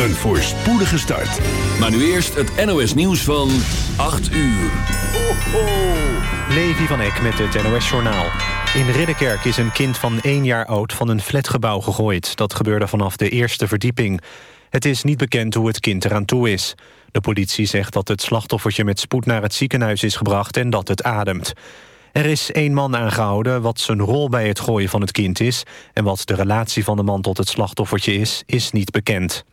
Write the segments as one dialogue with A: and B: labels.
A: Een voorspoedige start.
B: Maar nu eerst het NOS nieuws van 8 uur.
C: Ho, ho. Levi van Eck met het NOS Journaal. In Ridderkerk is een kind van één jaar oud van een flatgebouw gegooid. Dat gebeurde vanaf de eerste verdieping. Het is niet bekend hoe het kind eraan toe is. De politie zegt dat het slachtoffertje met spoed naar het ziekenhuis is gebracht... en dat het ademt. Er is één man aangehouden. Wat zijn rol bij het gooien van het kind is... en wat de relatie van de man tot het slachtoffertje is, is niet bekend.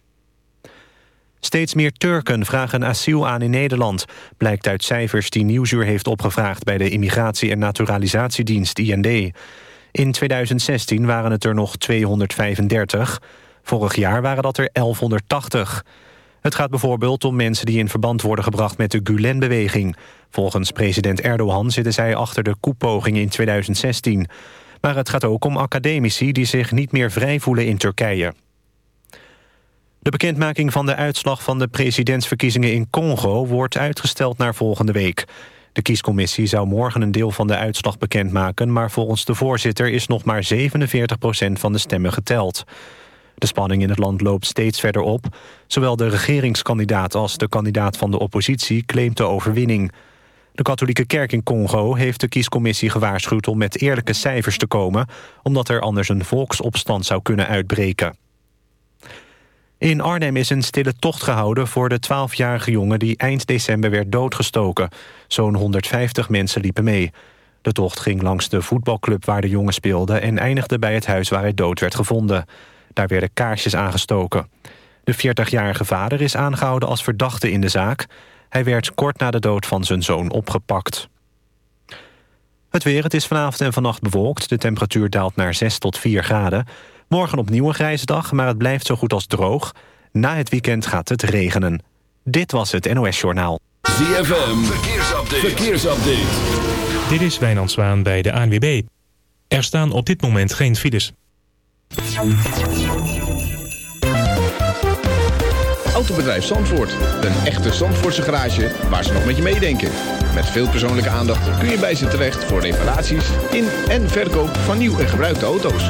C: Steeds meer Turken vragen asiel aan in Nederland... blijkt uit cijfers die Nieuwsuur heeft opgevraagd... bij de Immigratie- en Naturalisatiedienst, IND. In 2016 waren het er nog 235. Vorig jaar waren dat er 1180. Het gaat bijvoorbeeld om mensen die in verband worden gebracht... met de Gulen-beweging. Volgens president Erdogan zitten zij achter de koepoging in 2016. Maar het gaat ook om academici die zich niet meer vrij voelen in Turkije. De bekendmaking van de uitslag van de presidentsverkiezingen in Congo... wordt uitgesteld naar volgende week. De kiescommissie zou morgen een deel van de uitslag bekendmaken... maar volgens de voorzitter is nog maar 47% van de stemmen geteld. De spanning in het land loopt steeds verder op. Zowel de regeringskandidaat als de kandidaat van de oppositie... claimt de overwinning. De katholieke kerk in Congo heeft de kiescommissie gewaarschuwd... om met eerlijke cijfers te komen... omdat er anders een volksopstand zou kunnen uitbreken. In Arnhem is een stille tocht gehouden voor de 12-jarige jongen... die eind december werd doodgestoken. Zo'n 150 mensen liepen mee. De tocht ging langs de voetbalclub waar de jongen speelde... en eindigde bij het huis waar hij dood werd gevonden. Daar werden kaarsjes aangestoken. De 40-jarige vader is aangehouden als verdachte in de zaak. Hij werd kort na de dood van zijn zoon opgepakt. Het weer, het is vanavond en vannacht bewolkt. De temperatuur daalt naar 6 tot 4 graden. Morgen opnieuw een grijze dag, maar het blijft zo goed als droog. Na het weekend gaat het regenen. Dit was het NOS Journaal.
B: ZFM, verkeersupdate. verkeersupdate.
D: Dit is Wijnand Zwaan bij de ANWB. Er staan op dit moment geen files.
E: Autobedrijf Zandvoort. Een echte Zandvoortse garage waar ze nog met je meedenken. Met veel persoonlijke aandacht kun je bij ze terecht voor reparaties in en verkoop van nieuw en gebruikte auto's.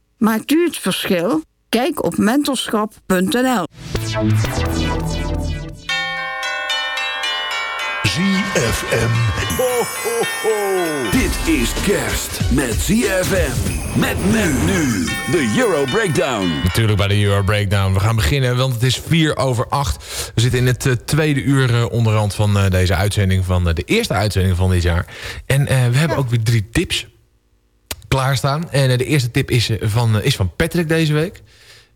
F: Maakt u het verschil? Kijk op mentorschap.nl.
A: ZFM.
B: Ho, ho, ho. Dit is kerst met ZFM. Met men nu de Euro Breakdown.
G: Natuurlijk bij de Euro Breakdown. We gaan beginnen, want het is 4 over 8. We zitten in het uh, tweede uur uh, onderhand van uh, deze uitzending... van de eerste uitzending van dit jaar. En we hebben ook weer drie tips klaarstaan. En de eerste tip is, van, is van Patrick deze week.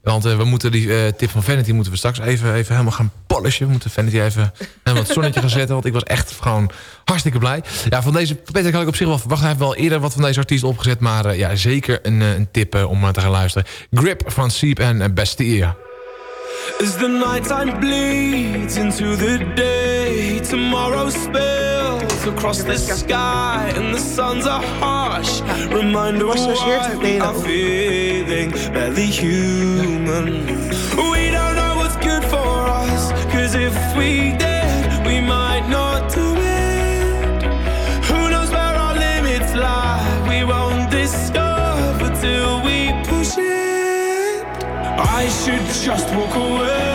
G: Want we moeten die tip van Vanity moeten we straks even, even helemaal gaan polishen. We moeten Vanity even helemaal het zonnetje gaan zetten. Want ik was echt gewoon hartstikke blij. Ja, van deze Patrick had ik op zich wel verwacht. Hij heeft wel eerder wat van deze artiest opgezet. Maar ja, zeker een, een tip om te gaan luisteren. Grip van Siep en Bastille.
H: As the nighttime bleeds into the day Tomorrow spills across the sky and the suns are harsh. Reminder of what we are feeling barely human. We don't know what's good for us, cause if we did, we might not do it. Who knows where our limits lie? We won't discover till we push it. I should just walk away.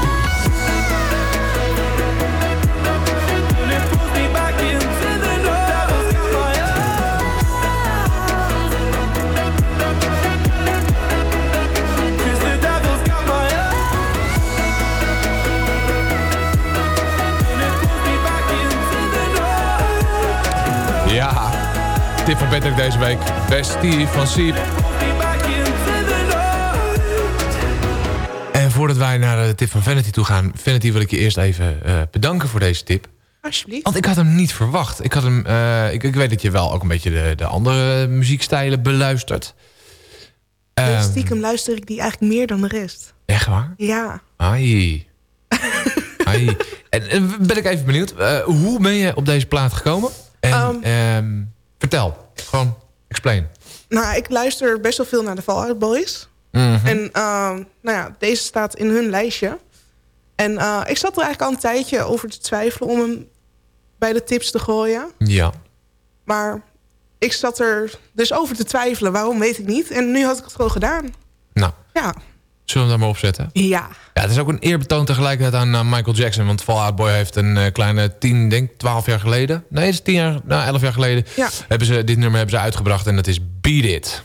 G: Patrick deze week. Bestie van Siep. En voordat wij naar de tip van Vanity toe gaan... Vanity wil ik je eerst even eh, bedanken voor deze tip.
I: Alsjeblieft.
G: Want ik had hem niet verwacht. Ik, had hem, eh, ik, ik weet dat je wel ook een beetje de, de andere muziekstijlen beluistert.
I: Dus
G: Ehm,
I: stiekem luister ik die eigenlijk meer dan de rest.
G: echt waar?
I: Ja.
G: Ai. Ai. En, en ben ik even benieuwd. eh, hoe ben je op deze plaat gekomen? En
I: Ehm.
G: ehm, vertel. Gewoon explain.
I: Nou, ik luister best wel veel naar de Fallout Boys.
G: Mhm.
I: En ehm, nou ja, deze staat in hun lijstje. En eh, ik zat er eigenlijk al een tijdje over te twijfelen om hem bij de tips te gooien.
G: Ja.
I: Maar ik zat er dus over te twijfelen. Waarom weet ik niet. En nu had ik het gewoon gedaan.
G: Nou,
I: Ja.
G: Zullen we hem daar maar op zetten?
I: Ja.
G: Ja, het is ook een eerbetoon tegelijkertijd aan eh, Michael Jackson. Want Fall Out Boy heeft een eh, kleine 10, denk 12 jaar geleden. Nee, het is 10 jaar, nou 11 jaar geleden.
I: Ja.
G: Hebben ze, dit nummer hebben ze uitgebracht en dat is Beat It.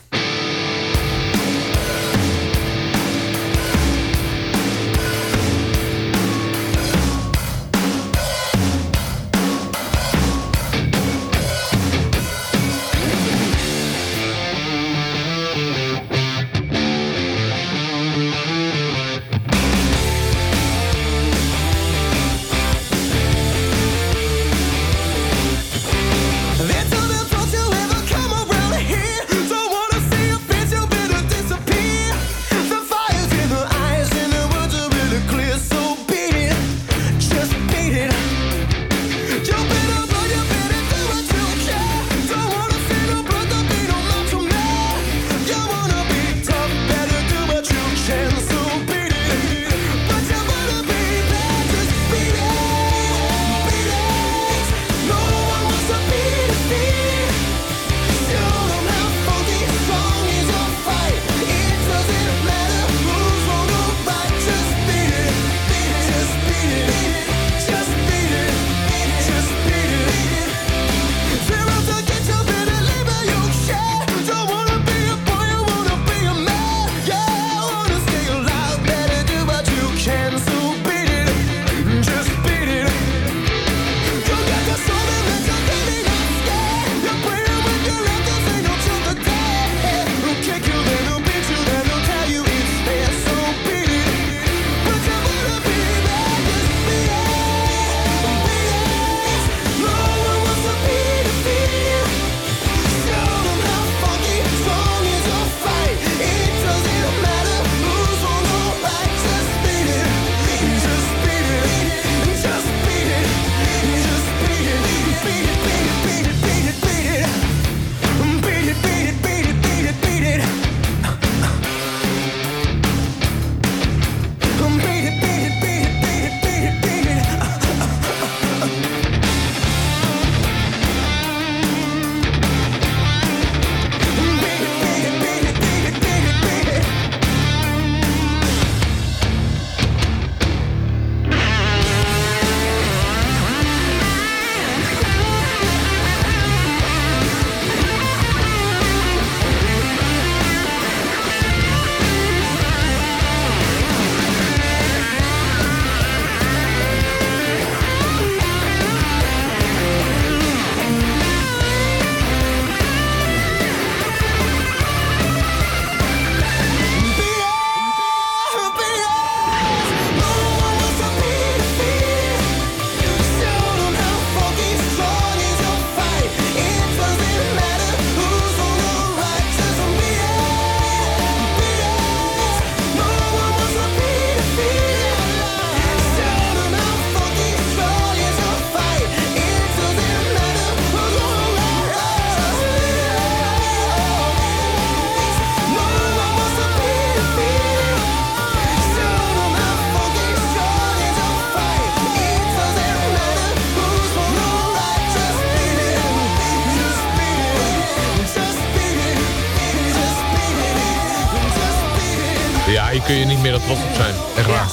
G: Trots op zijn. Echt waar.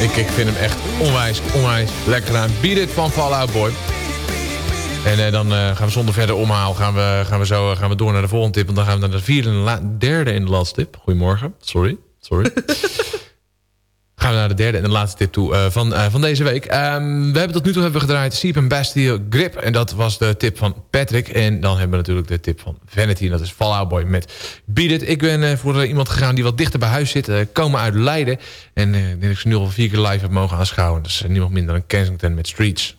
G: Ik, ik vind hem echt onwijs, onwijs lekker gedaan. Beat It van Fall Out Boy. En eh, dan eh, gaan we zonder verder omhaal gaan we, gaan we zo eh, gaan we door naar de volgende tip. Want dan gaan we naar de vierde en derde en de laatste tip. Goedemorgen. Sorry. Sorry. gaan naar de derde en de laatste tip toe eh, van, eh, van deze week. Ehm, we hebben tot nu toe hebben gedraaid Seep and Bastille Grip. En dat was de tip van Patrick. En dan hebben we natuurlijk de tip van Vanity. En dat is Fall Out Boy met Beat It. Ik ben eh, voor iemand gegaan die wat dichter bij huis zit. komen uit Leiden. En ik denk ik ze nu al vier keer live heb mogen aanschouwen. Is eh, niemand minder dan Kensington met Streets.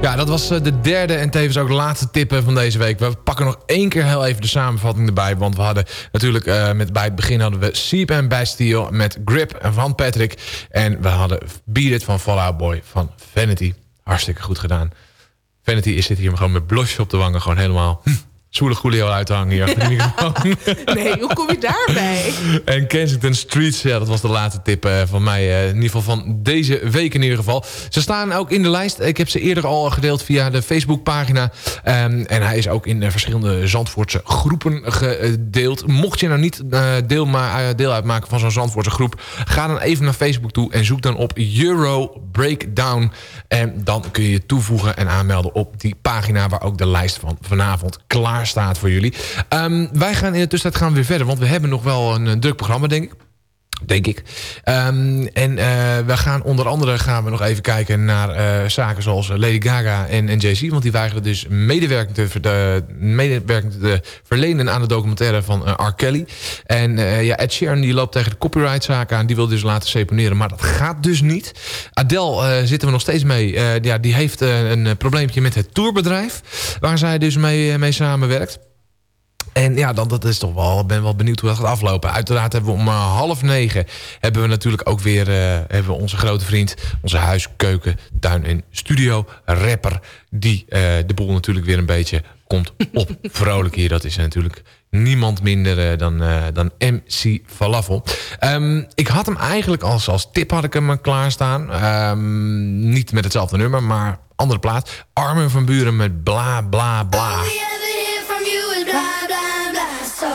G: Ja, dat was eh, de derde en tevens ook laatste tip van deze week. We pakken nog één keer heel even de samenvatting erbij. Want we hadden natuurlijk eh, met, bij het begin hadden we Seep and Bastille met Grip van Patrick. En we hadden Beat van Fallout Boy van Vanity. Hartstikke goed gedaan. Vanity is zit hier gewoon met blosjes op de wangen. Gewoon helemaal hm, zwoele Julio uit te hangen hier. achter de microfoon.
I: Nee, hoe kom je daarbij?
G: En Kensington Streets, ja, dat was de laatste tip eh, van mij. eh, in ieder geval van deze week in ieder geval. Ze staan ook in de lijst. Ik heb ze eerder al gedeeld via de Facebookpagina. Ehm, en hij is ook in eh, verschillende Zandvoortse groepen gedeeld. Mocht je nou niet deel, ma- eh, deel uitmaken van zo'n Zandvoortse groep... ga dan even naar Facebook toe en zoek dan op Euro Breakdown. En dan kun je je toevoegen en aanmelden op die pagina... waar ook de lijst van vanavond klaar staat voor jullie. Ehm, wij gaan in de tussentijd gaan we weer verder... want we hebben nog wel een, eh, druk programma, denk ik. Denk ik. Ehm, en eh, we gaan onder andere gaan we nog even kijken naar eh, zaken zoals Lady Gaga en, en Jay-Z. Want die weigeren dus medewerking te, verlenen aan de documentaire van eh, R. Kelly. En eh, ja, Ed Sheeran die loopt tegen de copyrightzaak aan. Die wil dus laten seponeren, maar dat gaat dus niet. Adele eh, zitten we nog steeds mee. Eh, ja, die heeft eh, een eh, probleempje met het tourbedrijf. Waar zij dus mee, eh, mee samenwerkt. En ja, dan, dat is toch wel, ben wel benieuwd hoe dat gaat aflopen. Uiteraard hebben we om eh, half negen... hebben we natuurlijk ook weer eh, hebben we onze grote vriend... onze huis, keuken, tuin en studio rapper... die eh, de boel natuurlijk weer een beetje komt op vrolijk hier. Dat is natuurlijk niemand minder dan, eh, dan MC Falafel. Ehm, ik had hem eigenlijk als, als tip had ik hem klaarstaan. Ehm, niet met hetzelfde nummer, maar andere plaat. Armin van Buren met bla bla bla.
J: So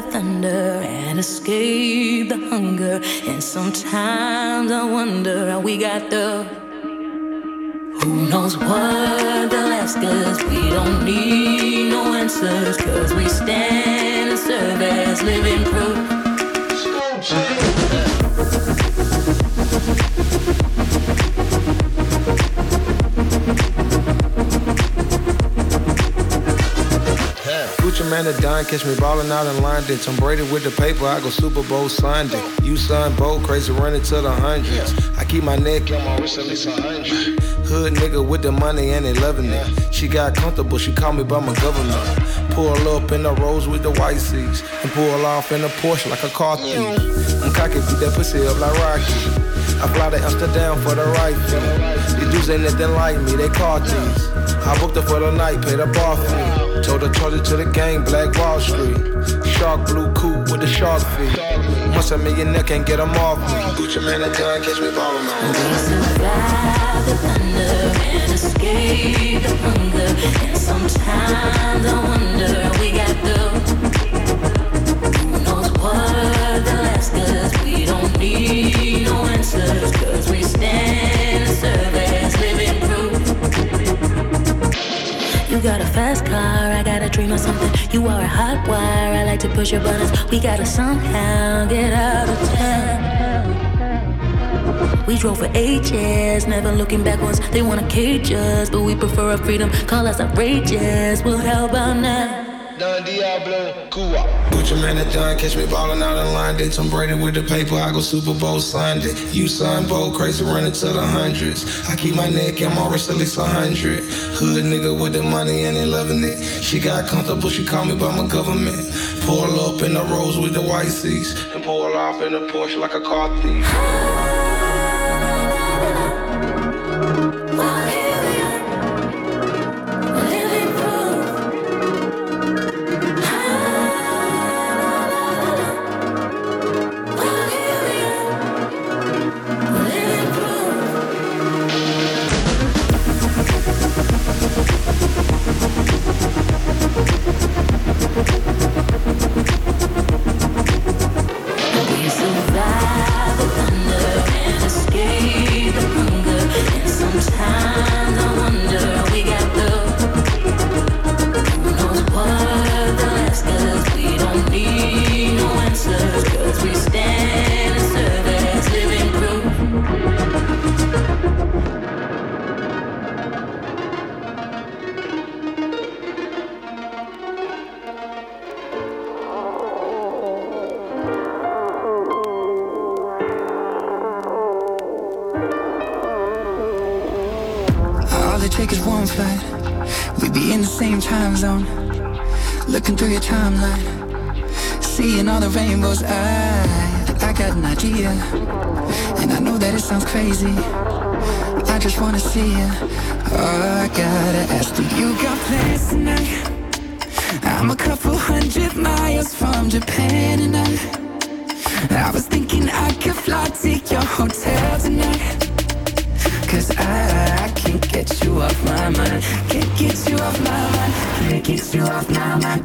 K: the thunder and escape the hunger. And sometimes I wonder how we got the. Who knows what they'll ask us? We don't need no answers, cause we stand and serve as living proof.
L: Man a dime, catch me ballin' out in London. Tom Brady with the paper, I go Super Bowl Sunday. You son, Bo, crazy running to the hundreds. I keep my neck on my wrist at least a hundred. Hood nigga with the money and they loving it. She got comfortable, she called me by my government. Pull up in the rose with the white seats. And pull off in a Porsche like a car thief. I'm cocky, beat that pussy up like Rocky. I fly to Amsterdam for the right fee. These dudes ain't nothing like me, they car thieves. I booked her for the night, paid a bar fee. Told her charge it to the gang, Black Wall Street. Shark blue coupe with the shark feet. Once a millionaire can't get them off me. Gucci man, that time catch me ballin' man.
K: survive the thunder and escape the hunger. And sometimes I wonder we got the. Who knows what they'll ask us? We don't need no answers, cause we stand and serve as living proof. You got a fast car, I got a dream of something. You are a hot wire. I like to push your buttons. We gotta somehow get out of town. We drove for ages, never looking backwards. They wanna cage us, but we prefer our freedom. Call us outrageous. Well, how about now?
L: Don Diablo, Cuba. Gucci man at John, catch me ballin' out in line. Did Tom Brady with the paper, I go Super Bowl Sunday. You son, bold, crazy, running to the hundreds. I keep my neck, I'm always at least a hundred. Hood nigga with the money and they loving it. She got comfortable, she call me by my government. Pull up in the rose with the white seats. And pull off in a Porsche like a car thief.
M: Crazy. I just wanna see you. Oh, I gotta ask, do you got plans tonight? I'm a couple hundred miles from Japan and I, I was thinking I could fly to your hotel tonight. Cause I, I can't get you off my mind. Can't get you off my mind. Can't get you off my mind.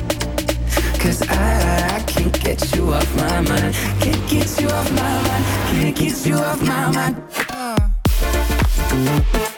M: Cause I, I can't get you off my mind. Can't get you off my mind. Can't get you off my mind. I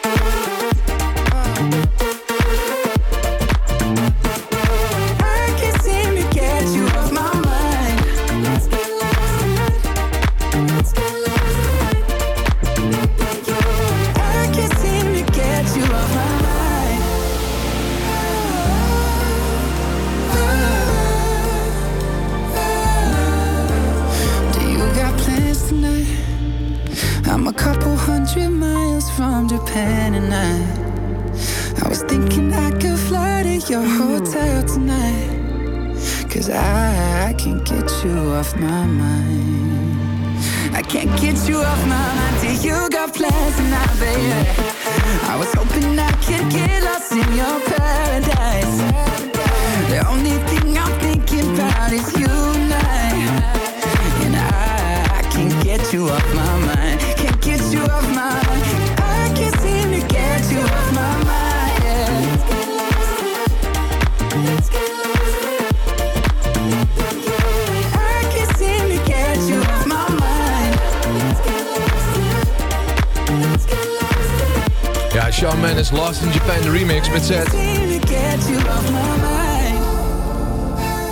G: Shawn Mendes, Lost in Japan, remix met Zed.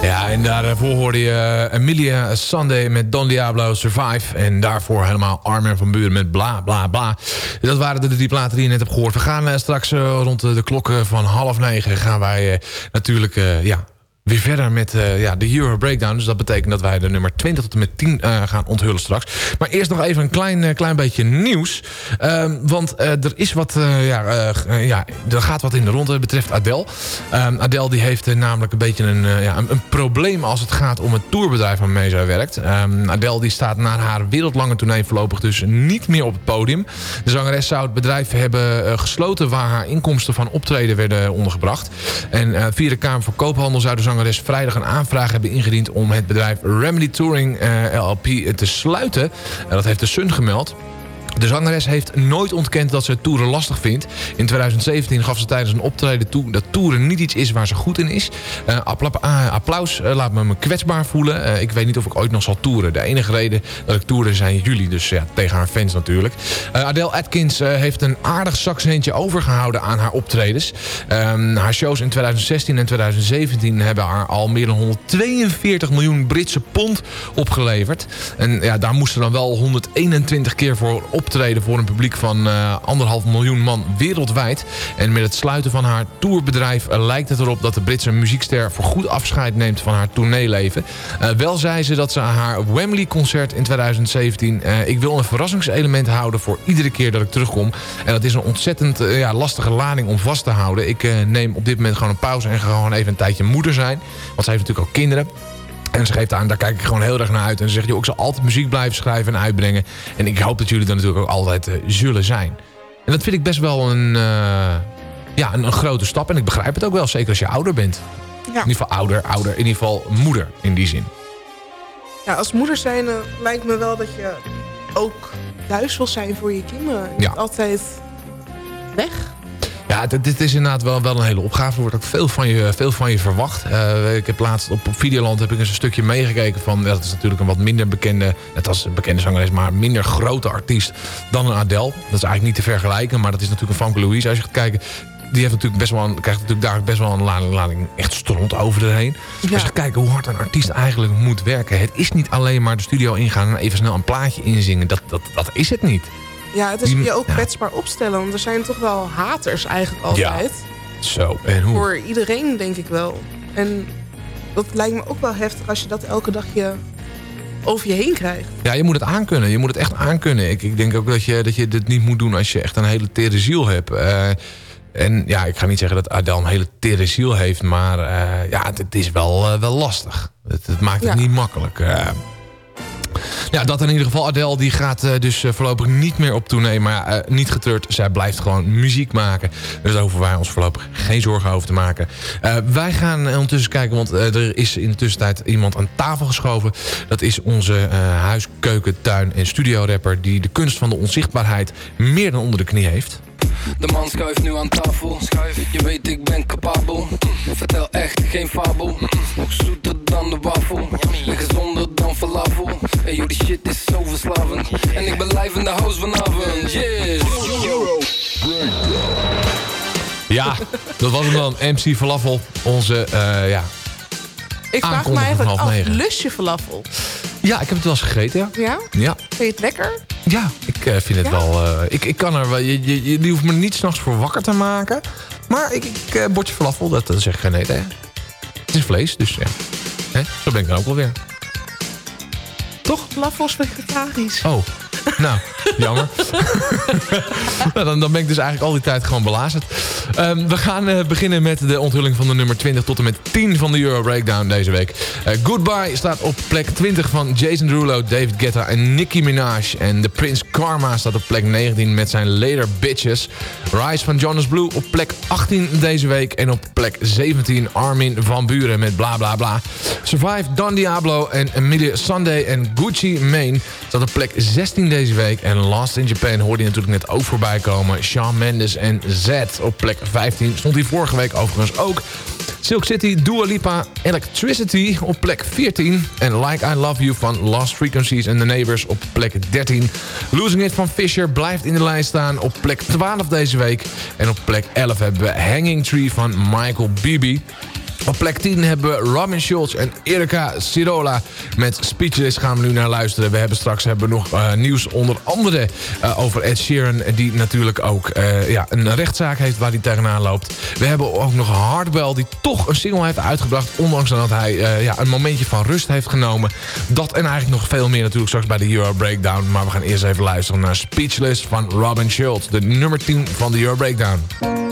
G: Ja, en daarvoor hoorde je eh, Emilia Sunday met Don Diablo Survive. En daarvoor helemaal Armin van Buren met bla bla bla. Dat waren de drie platen die je net hebt gehoord. We gaan eh, straks eh, rond de, klokken van half negen gaan wij natuurlijk ja, weer verder met eh, ja, de Euro Breakdown. Dus dat betekent dat wij de nummer 20 tot en met 10 eh, gaan onthullen straks. Maar eerst nog even een klein, eh, klein beetje nieuws. Ehm, want er is wat, ja, ja, er gaat wat in de ronde betreft Adele. Ehm, Adele die heeft namelijk een beetje een, ja, een, probleem als het gaat om het tourbedrijf waarmee zij werkt. Ehm, Adele die staat na haar wereldlange tournee voorlopig dus niet meer op het podium. De zangeres zou het bedrijf hebben gesloten waar haar inkomsten van optreden werden ondergebracht. En via de Kamer van Koophandel zou de zangeres vrijdag een aanvraag hebben ingediend om het bedrijf Remedy Touring eh, LLP te sluiten. En dat heeft de Sun gemeld. De zangeres heeft nooit ontkend dat ze toeren lastig vindt. In 2017 gaf ze tijdens een optreden toe dat toeren niet iets is waar ze goed in is. Ah, applaus eh, laat me me kwetsbaar voelen. Eh, ik weet niet of ik ooit nog zal toeren. De enige reden dat ik toeren zijn jullie. Dus ja, tegen haar fans natuurlijk. Adele Atkins heeft een aardig zakcentje overgehouden aan haar optredens. Ehm, haar shows in 2016 en 2017 hebben haar al meer dan 142 miljoen Britse pond opgeleverd. En ja, daar moesten dan wel 121 keer voor optreden voor een publiek van eh, anderhalf miljoen man wereldwijd. En met het sluiten van haar tourbedrijf eh, lijkt het erop dat de Britse muziekster voor goed afscheid neemt van haar tourneeleven. Eh, wel zei ze dat ze haar Wembley-concert in 2017... eh, ik wil een verrassingselement houden voor iedere keer dat ik terugkom. En dat is een ontzettend ja, lastige lading om vast te houden. Ik neem op dit moment gewoon een pauze en ga gewoon even een tijdje moeder zijn. Want ze heeft natuurlijk ook kinderen. En ze geeft aan, daar kijk ik gewoon heel erg naar uit. En ze zegt, joh, ik zal altijd muziek blijven schrijven en uitbrengen. En ik hoop dat jullie er natuurlijk ook altijd eh, zullen zijn. En dat vind ik best wel een, eh, ja, een, een grote stap. En ik begrijp het ook wel, zeker als je ouder bent.
I: Ja.
G: In ieder geval ouder, ouder. In ieder geval moeder in die zin.
I: Ja, als moeder zijn eh, lijkt me wel dat je ook thuis wil zijn voor je kinderen. Niet
G: Ja.
I: altijd weg.
G: Ja, dit, dit is inderdaad wel, wel een hele opgave. Er wordt ook veel van je, veel van je verwacht. Eh, ik heb laatst op, op Videoland heb ik eens een stukje meegekeken van... ja, dat is natuurlijk een wat minder bekende... net als een bekende zangeres, maar minder grote artiest dan een Adele. Dat is eigenlijk niet te vergelijken, maar dat is natuurlijk een Famke Louise. Als je gaat kijken, die heeft natuurlijk best wel een, krijgt natuurlijk daar best wel een lading, lading echt stront over erheen. Als je gaat kijken hoe hard een artiest eigenlijk moet werken. Het is niet alleen maar de studio ingaan en even snel een plaatje inzingen. Dat, dat, dat is het niet.
I: Ja, het is je ook kwetsbaar opstellen. Want er zijn toch wel haters eigenlijk altijd.
G: Zo, en hoe?
I: Voor iedereen denk ik wel. En dat lijkt me ook wel heftig als je dat elke dag je over je heen krijgt.
G: Ja, je moet het aankunnen. Je moet het echt aankunnen. Ik, ik denk ook dat je, dat je dit niet moet doen als je echt een hele tere ziel hebt. Eh, en ja, ik ga niet zeggen dat Adele een hele tere ziel heeft. Maar eh, ja, het, het is wel, eh, wel lastig. Het, het maakt het
I: Ja.
G: niet makkelijk. Ja, dat in ieder geval. Adele die gaat eh, dus eh, voorlopig niet meer op tournee. Maar eh, niet getreurd. Zij blijft gewoon muziek maken. Dus daar hoeven wij ons voorlopig geen zorgen over te maken. Wij gaan ondertussen kijken. Want er is in de tussentijd iemand aan tafel geschoven. Dat is onze eh, huis, keuken, tuin en studiorapper... die de kunst van de onzichtbaarheid meer dan onder de knie heeft.
N: De man schuift nu aan tafel. Je weet ik ben capabel. Vertel echt geen fabel. Nog zoeter dan de wafel. En gezonder dan falafel. En joh, die shit is zo verslavend. En ik ben live in de house vanavond. Yes.
G: Ja, dat was hem dan. MC Falafel. Onze, eh, ja...
I: Ik vraag me eigenlijk af, lust je falafel?
G: Ja, ik heb het wel eens gegeten, ja.
I: Ja?
G: Ja,
I: Vind je het lekker?
G: ja ik eh, vind het
I: Ja?
G: wel... eh, ik, ik kan er wel... Je, je, je hoeft me niet s'nachts voor wakker te maken. Maar ik, ik eh, bordje falafel, dat, dat zeg ik geen nee tegen. Het is vlees, dus ja. Hè? Zo ben ik dan ook wel weer.
I: Toch? Falafel is vegetarisch.
G: Oh, nou, jammer. nou, dan, dan ben ik dus eigenlijk al die tijd gewoon belazerd. Ehm, we gaan eh, beginnen met de onthulling van de nummer 20 tot en met 10 van de Euro Breakdown deze week. Eh, Goodbye staat op plek 20 van Jason Derulo, David Guetta en Nicki Minaj. En de Prince Karma staat op plek 19 met zijn Later Bitches. Rise van Jonas Blue op plek 18 deze week. En op plek 17 Armin van Buren met bla bla bla. Survive Don Diablo en Emilia Sunday en Gucci Mane staat op plek 16 deze week. En Lost in Japan hoorde je natuurlijk net ook voorbij komen. Shawn Mendes en Z op plek 15. Stond hij vorige week overigens ook. Silk City, Dua Lipa, Electricity op plek 14. En Like I Love You van Lost Frequencies and The Neighbors op plek 13. Losing It van Fisher blijft in de lijst staan op plek 12 deze week. En op plek 11 hebben we Hanging Tree van Michael Bibi.
O: Op plek 10 hebben we Robin Schulz en Erika Sirola met Speechless. Gaan we nu naar luisteren. We hebben straks hebben we nog eh, nieuws onder andere eh, over Ed Sheeran... die natuurlijk ook eh, ja, een rechtszaak heeft waar hij tegenaan loopt. We hebben ook nog Hardwell die toch een single heeft uitgebracht... ondanks dat hij ja, een momentje van rust heeft genomen. Dat en eigenlijk nog veel meer natuurlijk straks bij de Euro Breakdown. Maar we gaan eerst even luisteren naar Speechless van Robin Schulz. De nummer 10 van de Euro Breakdown.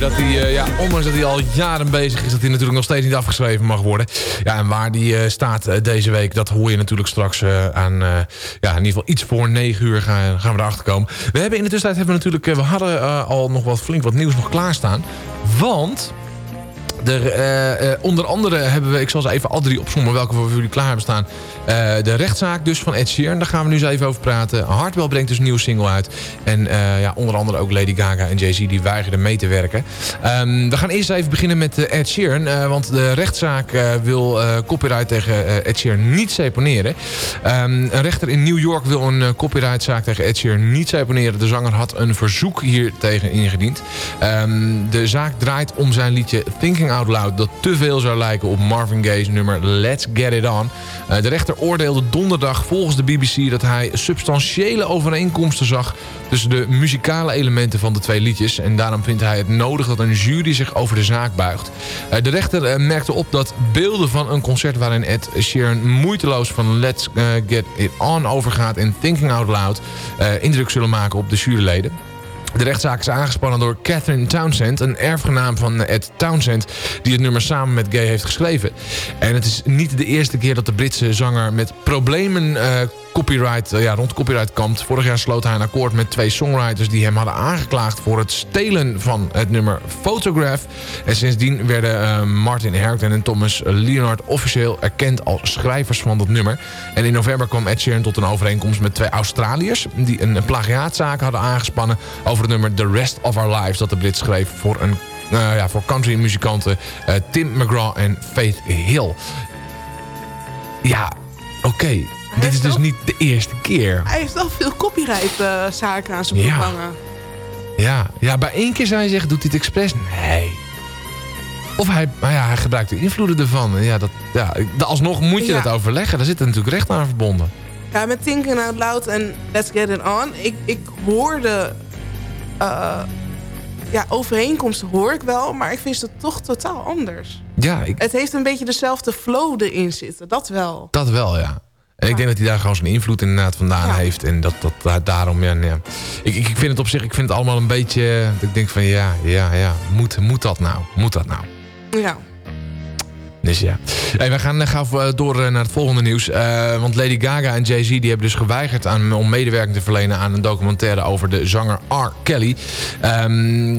G: Dat hij, eh, ja, ondanks dat hij al jaren bezig is... dat hij natuurlijk nog steeds niet afgeschreven mag worden. Ja, en waar die eh, staat eh, deze week, dat hoor je natuurlijk straks aan... ja, in ieder geval iets voor 9 uur gaan, gaan we erachter komen. We hebben in de tussentijd hebben we natuurlijk... we hadden al nog wat flink wat nieuws nog klaarstaan. Want... Eh, eh, onder andere hebben we, ik zal ze even al drie opzommen welke we voor jullie klaar hebben staan. Eh, de rechtszaak dus van Ed Sheeran, daar gaan we nu eens even over praten. Hardwell brengt dus een nieuwe single uit. En ja, onder andere ook Lady Gaga en Jay-Z die weigerden mee te werken. Ehm, we gaan eerst even beginnen met Ed Sheeran. want de rechtszaak wil copyright tegen Ed Sheeran niet seponeren. Ehm, een rechter in New York wil een copyrightzaak tegen Ed Sheeran niet seponeren. De zanger had een verzoek hier tegen ingediend. Ehm, de zaak draait om zijn liedje Thinking Out Loud... dat te veel zou lijken op Marvin Gaye's nummer Let's Get It On. Eh, de rechter oordeelde donderdag volgens de BBC... dat hij substantiële overeenkomsten zag... tussen de muzikale elementen van de twee liedjes. En daarom vindt hij het nodig dat een jury zich over de zaak buigt. Eh, de rechter eh, merkte op dat beelden van een concert... waarin Ed Sheeran moeiteloos van Let's Get It On overgaat... en Thinking Out Loud indruk zullen maken op de juryleden. De rechtszaak is aangespannen door Catherine Townsend, een erfgenaam van Ed Townsend, die het nummer samen met Gay heeft geschreven. En het is niet de eerste keer dat de Britse zanger met problemen eh, copyright, eh, ja, rond copyright kampt. Vorig jaar sloot hij een akkoord met twee songwriters die hem hadden aangeklaagd voor het stelen van het nummer Photograph. En sindsdien werden eh, Martin Herkten en Thomas Leonard officieel erkend als schrijvers van dat nummer. En in november kwam Ed Sheeran tot een overeenkomst met twee Australiërs die een, plagiaatzaak hadden aangespannen over het nummer The Rest of Our Lives dat de Brit schreef voor een eh, ja, voor country-muzikanten eh, Tim McGraw en Faith Hill. Ja, oké. Dit is dus niet de eerste keer.
I: Hij heeft wel veel copyright-zaken aan zijn
G: Ja.
I: broek hangen.
G: Ja, ja, bij één keer zou je zeggen, doet hij het expres? Nee. Of hij, nou ja, hij gebruikt de invloeden ervan. Ja, dat, ja, alsnog moet je
I: Ja.
G: dat overleggen. Daar zit er natuurlijk recht aan verbonden.
I: Ja, met Thinking Out Loud en Let's Get It On. Ik, ik hoorde... eh, ja, overeenkomsten hoor ik wel, maar ik vind het toch totaal anders.
G: Ja, ik,
I: Het heeft een beetje dezelfde flow erin zitten, dat wel.
G: dat wel, ja. En ik denk dat hij daar gewoon zijn invloed inderdaad vandaan heeft. En dat, dat daar- daarom, ja, ja. Ik, ik vind het op zich, ik vind het allemaal een beetje... dat ik denk van, ja, ja, ja. Moet, moet dat nou? Moet dat nou?
I: Ja.
G: Dus ja. Hey, we gaan eh, gauw eh, door eh, naar het volgende nieuws. Want Lady Gaga en Jay-Z die hebben dus geweigerd aan, om medewerking te verlenen aan een documentaire over de zanger R. Kelly. Ehm,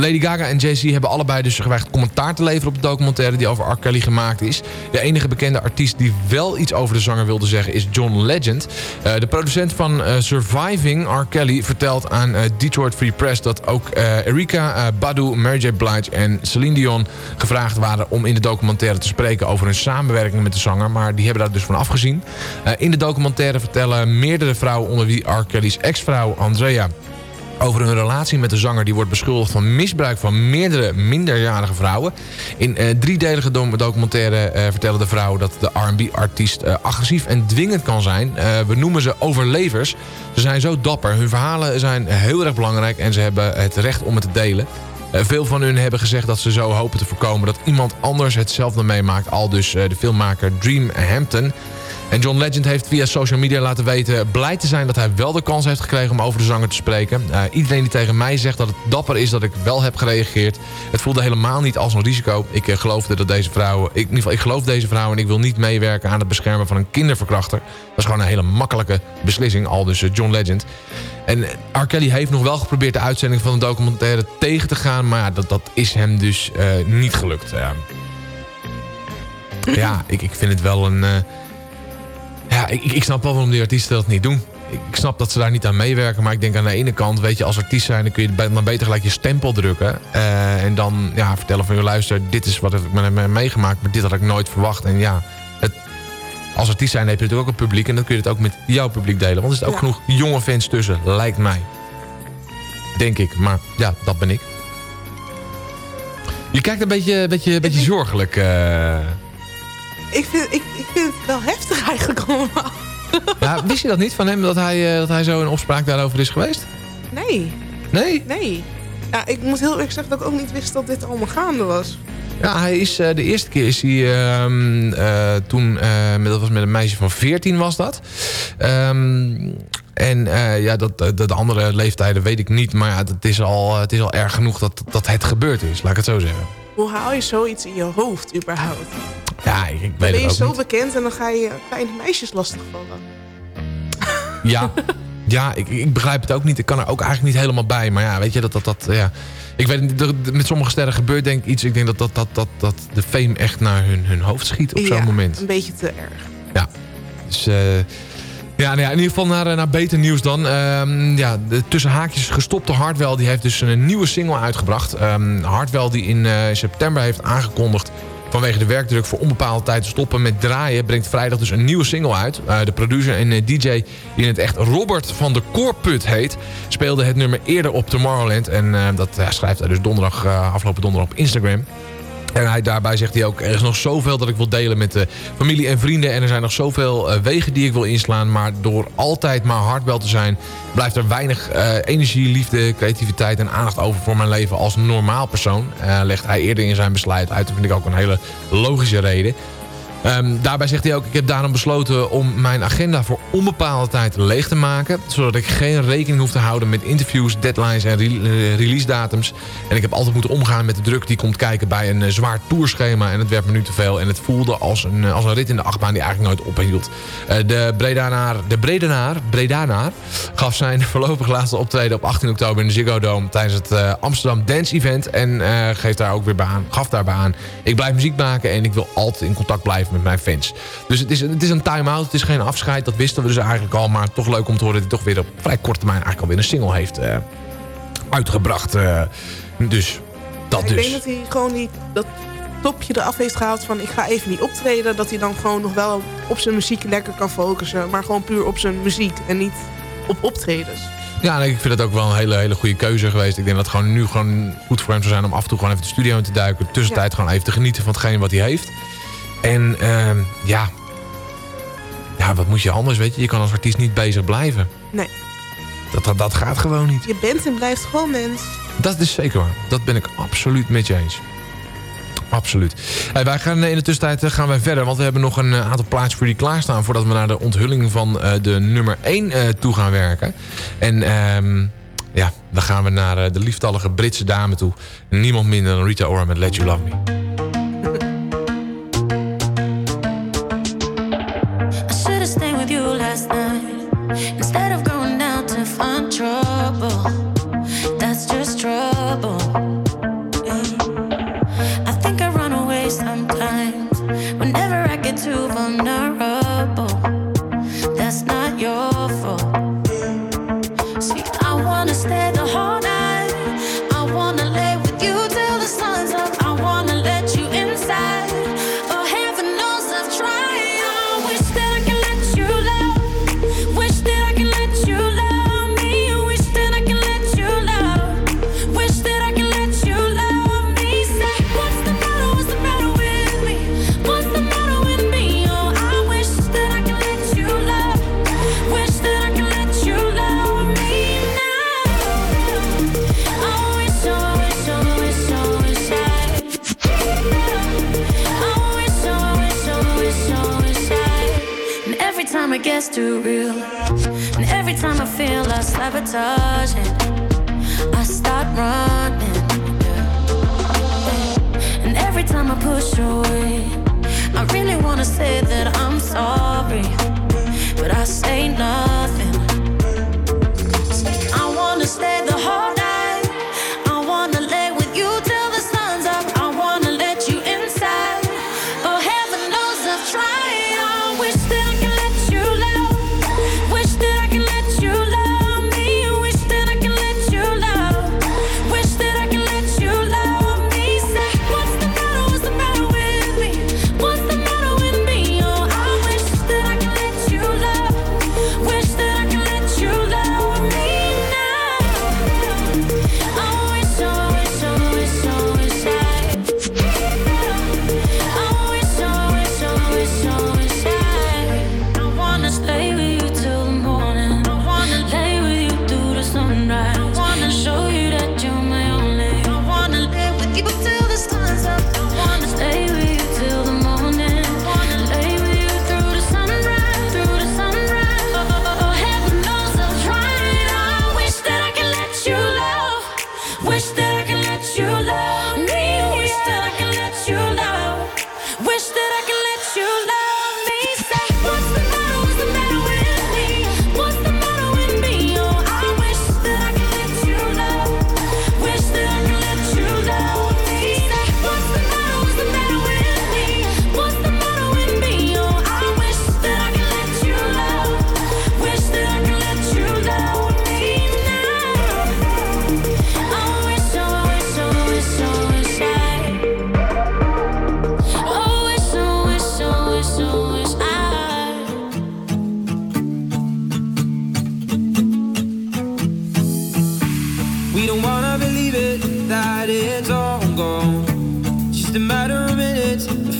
G: Lady Gaga en Jay-Z hebben allebei dus geweigerd commentaar te leveren op de documentaire die over R. Kelly gemaakt is. De enige bekende artiest die wel iets over de zanger wilde zeggen is John Legend. Eh, de producent van eh, Surviving, R. Kelly, vertelt aan eh, Detroit Free Press dat ook Erika Badu, Mary J. Blige en Celine Dion gevraagd waren om in de documentaire te spreken over hun samenwerking met de zanger. Maar die hebben daar dus van afgezien. In de documentaire vertellen meerdere vrouwen onder wie R. Kelly's ex-vrouw Andrea over hun relatie met de zanger. Die wordt beschuldigd van misbruik van meerdere minderjarige vrouwen. In eh driedelige documentaire eh, vertellen de vrouwen dat de R&B-artiest eh, agressief en dwingend kan zijn. We noemen ze overlevers. Ze zijn zo dapper. Hun verhalen zijn heel erg belangrijk en ze hebben het recht om het te delen. Veel van hun hebben gezegd dat ze zo hopen te voorkomen dat iemand anders hetzelfde meemaakt. Al dus de filmmaker Dream Hampton. En John Legend heeft via social media laten weten blij te zijn dat hij wel de kans heeft gekregen om over de zanger te spreken. Eh, iedereen die tegen mij zegt dat het dapper is dat ik wel heb gereageerd. Het voelde helemaal niet als een risico. Ik eh, geloofde dat deze vrouw, ik, in ieder geval, ik geloof deze vrouw en ik wil niet meewerken aan het beschermen van een kinderverkrachter. Dat is gewoon een hele makkelijke beslissing, al dus eh, John Legend. En R. Kelly heeft nog wel geprobeerd de uitzending van de documentaire tegen te gaan, maar dat, dat is hem dus niet gelukt. Ja, ja ik, ik vind het wel een... ja, ik, ik- snap wel waarom die artiesten dat niet doen. Ik snap dat ze daar niet aan meewerken. Maar ik denk aan de ene kant, weet je, als artiest zijn... dan kun je dan beter gelijk je stempel drukken. eh, en dan ja, vertellen van, je luister, dit is wat ik me heb meegemaakt... maar dit had ik nooit verwacht. En ja, het, als artiest zijn heb je natuurlijk ook een publiek... en dan kun je het ook met jouw publiek delen. Want er zitten ook genoeg jonge fans tussen, lijkt mij. Denk ik, maar ja, dat ben ik. Je kijkt een beetje, beetje, beetje zorgelijk... eh.
I: Ik vind, ik, ik vind het wel heftig eigenlijk allemaal.
G: Ja, wist je dat niet van hem, dat hij, eh, dat hij zo in opspraak daarover is geweest?
I: Nee.
G: Nee?
I: Nee. Ja, ik moet heel eerlijk zeggen dat ik ook niet wist dat dit allemaal gaande was.
G: Ja, hij is, eh, de eerste keer is hij ehm, eh, toen, dat was met een meisje van 14 was dat. Ehm, En ja, dat, de, de andere leeftijden weet ik niet. Maar ja, het is al, het is al erg genoeg dat, dat het gebeurd is. Laat ik het zo zeggen.
I: Hoe haal je zoiets in je hoofd überhaupt?
G: Ja, ik, ik
I: Dan
G: weet
I: ben je
G: het ook
I: zo
G: niet.
I: bekend en dan ga je kleine meisjes lastigvallen.
G: Ja, ja ik, ik begrijp het ook niet. Ik kan er ook eigenlijk niet helemaal bij. Maar ja, weet je, dat... dat, dat ja. Ik weet niet, met sommige sterren gebeurt denk ik iets. Ik denk dat, dat, dat, dat, dat de fame echt naar hun, hun hoofd schiet op zo'n
I: Ja,
G: moment.
I: een beetje te erg.
G: Ja. Dus eh, ja, nou ja, in ieder geval naar, eh, naar beter nieuws dan. Ehm, ja, de tussen haakjes gestopte Hardwell die heeft dus een nieuwe single uitgebracht. Ehm Hardwell die in eh, september heeft aangekondigd vanwege de werkdruk voor onbepaalde tijd te stoppen met draaien... brengt vrijdag dus een nieuwe single uit. Eh, de producer en DJ die in het echt Robert van de Koorput heet... speelde het nummer eerder op Tomorrowland. En dat schrijft hij dus donderdag, afgelopen donderdag op Instagram. En hij, daarbij zegt hij ook, er is nog zoveel dat ik wil delen met de familie en vrienden. En er zijn nog zoveel eh, wegen die ik wil inslaan. Maar door altijd maar hardbel te zijn... blijft er weinig eh, energie, liefde, creativiteit en aandacht over voor mijn leven als normaal persoon. Eh, legt hij eerder in zijn besluit uit. Dat vind ik ook een hele logische reden. Ehm, daarbij zegt hij ook, ik heb daarom besloten om mijn agenda voor onbepaalde tijd leeg te maken. Zodat ik geen rekening hoef te houden met interviews, deadlines en eh, release datums. En ik heb altijd moeten omgaan met de druk die komt kijken bij een eh, zwaar tourschema. En het werd me nu te veel. En het voelde als een, eh, als een rit in de achtbaan die eigenlijk nooit ophield. Eh, de Bredanaar, de Bredenaar, Bredanaar gaf zijn voorlopig laatste optreden op 18 oktober in de Ziggo Dome tijdens het Amsterdam Dance Event. En geeft daar ook weer bij aan, gaf daarbij aan. Ik blijf muziek maken en ik wil altijd in contact blijven met mijn fans. Dus het is, het is een time-out, het is geen afscheid. Dat wisten we dus eigenlijk al. Maar toch leuk om te horen dat hij toch weer op vrij korte termijn eigenlijk alweer een single heeft eh, uitgebracht. eh. dus dat
I: ik
G: dus.
I: denk dat hij gewoon die, dat topje eraf heeft gehaald van ik ga even niet optreden. Dat hij dan gewoon nog wel op zijn muziek lekker kan focussen. Maar gewoon puur op zijn muziek en niet op optredens.
G: Ja, ik vind het ook wel een hele, hele goede keuze geweest. Ik denk dat het gewoon nu gewoon goed voor hem zou zijn om af en toe gewoon even de studio in te duiken. Tussentijd gewoon even te genieten van hetgeen wat hij heeft. En ehm, ja. Ja, wat moet je anders, weet je? Je kan als artiest niet bezig blijven.
I: Nee.
G: Dat, dat, dat gaat gewoon niet.
I: Je bent en blijft gewoon mens.
G: Dat is zeker waar. Dat ben ik absoluut met je eens. Absoluut. Hey, wij gaan eh, in de tussentijd eh, gaan wij verder. Want we hebben nog een eh, aantal plaatjes voor jullie klaarstaan... voordat we naar de onthulling van de nummer 1 eh, toe gaan werken. En ehm, ja, dan gaan we naar de lieftallige Britse dame toe. Niemand minder dan Rita Ora met Let You Love Me.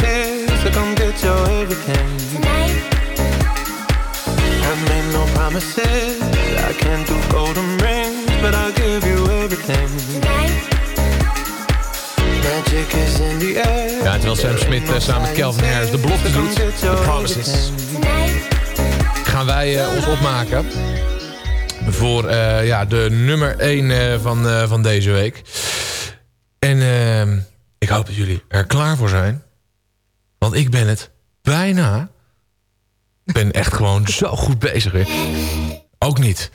P: Here, so come get your everything. I made no promises. I can't do golden rings, but I'll give you everything. Magic is in the air.
G: Ja, terwijl Sam Smith eh, samen met Calvin Harris de beloftes doet. De promises. Gaan wij eh, ons opmaken. Voor eh, ja, de nummer 1 van, eh, van deze week. En ehm, ik hoop dat jullie er klaar voor zijn. Want ik ben het bijna. Ik ben echt gewoon zo goed bezig weer. Ook niet.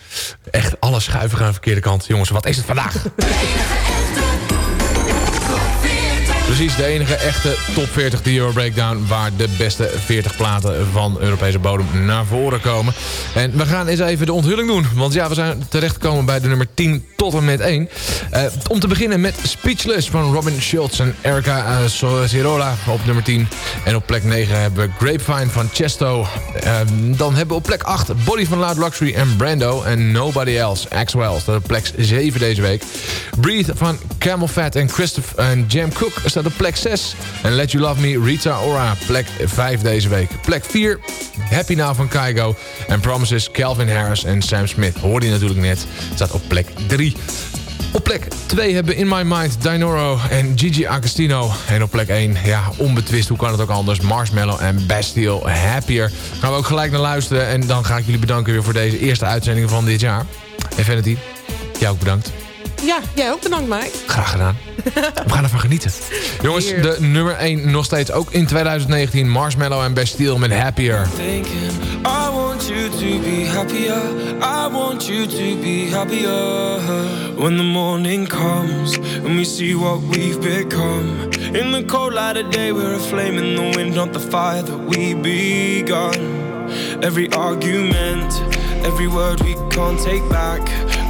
G: Echt, alle schuiven gaan de verkeerde kant. Jongens, wat is het vandaag? Precies, de enige echte top 40 de Euro Breakdown... waar de beste 40 platen van Europese bodem naar voren komen. En we gaan eens even de onthulling doen. Want ja, we zijn terechtgekomen bij de nummer 10 tot en met 1. Eh, om te beginnen met Speechless van Robin Schultz en Erica Cirola op nummer 10. En op plek 9 hebben we Grapevine van Chesto. Eh, dan hebben we op plek 8 Body van Loud Luxury en Brando. En Nobody Else, Axwell, staat op plek 7 deze week. Breathe van Camel Fat en Christopher en Jam Cook staat op plek 6. En Let You Love Me, Rita Ora, plek 5 deze week. Plek 4, Happy Now van Kygo. En Promises, Calvin Harris en Sam Smith. Hoorde je natuurlijk net, staat op plek 3. Op plek 2 hebben In My Mind, Dinoro en Gigi Agostino. En op plek 1, ja, onbetwist, hoe kan het ook anders? Marshmallow en Bastille Happier. Gaan we ook gelijk naar luisteren. En dan ga ik jullie bedanken weer voor deze eerste uitzending van dit jaar. En Vanity, jij ook bedankt.
I: Ja, jij ook bedankt, Mike.
G: Graag gedaan. We gaan ervan genieten. Jongens, de nummer 1 nog steeds ook in 2019. Marshmallow en Bastille met Happier.
H: thinking I want you to be happier I want you to be happier When the morning comes And we see what we've become In the cold light of day We're a flame in the wind Not the fire that we begun Every argument Every word we can't take back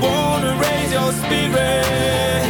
H: wanna raise your spirits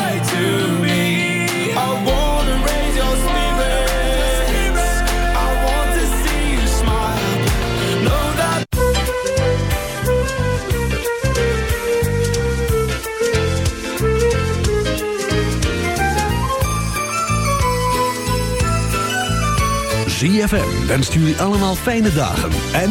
B: 3FM jullie allemaal fijne dagen en...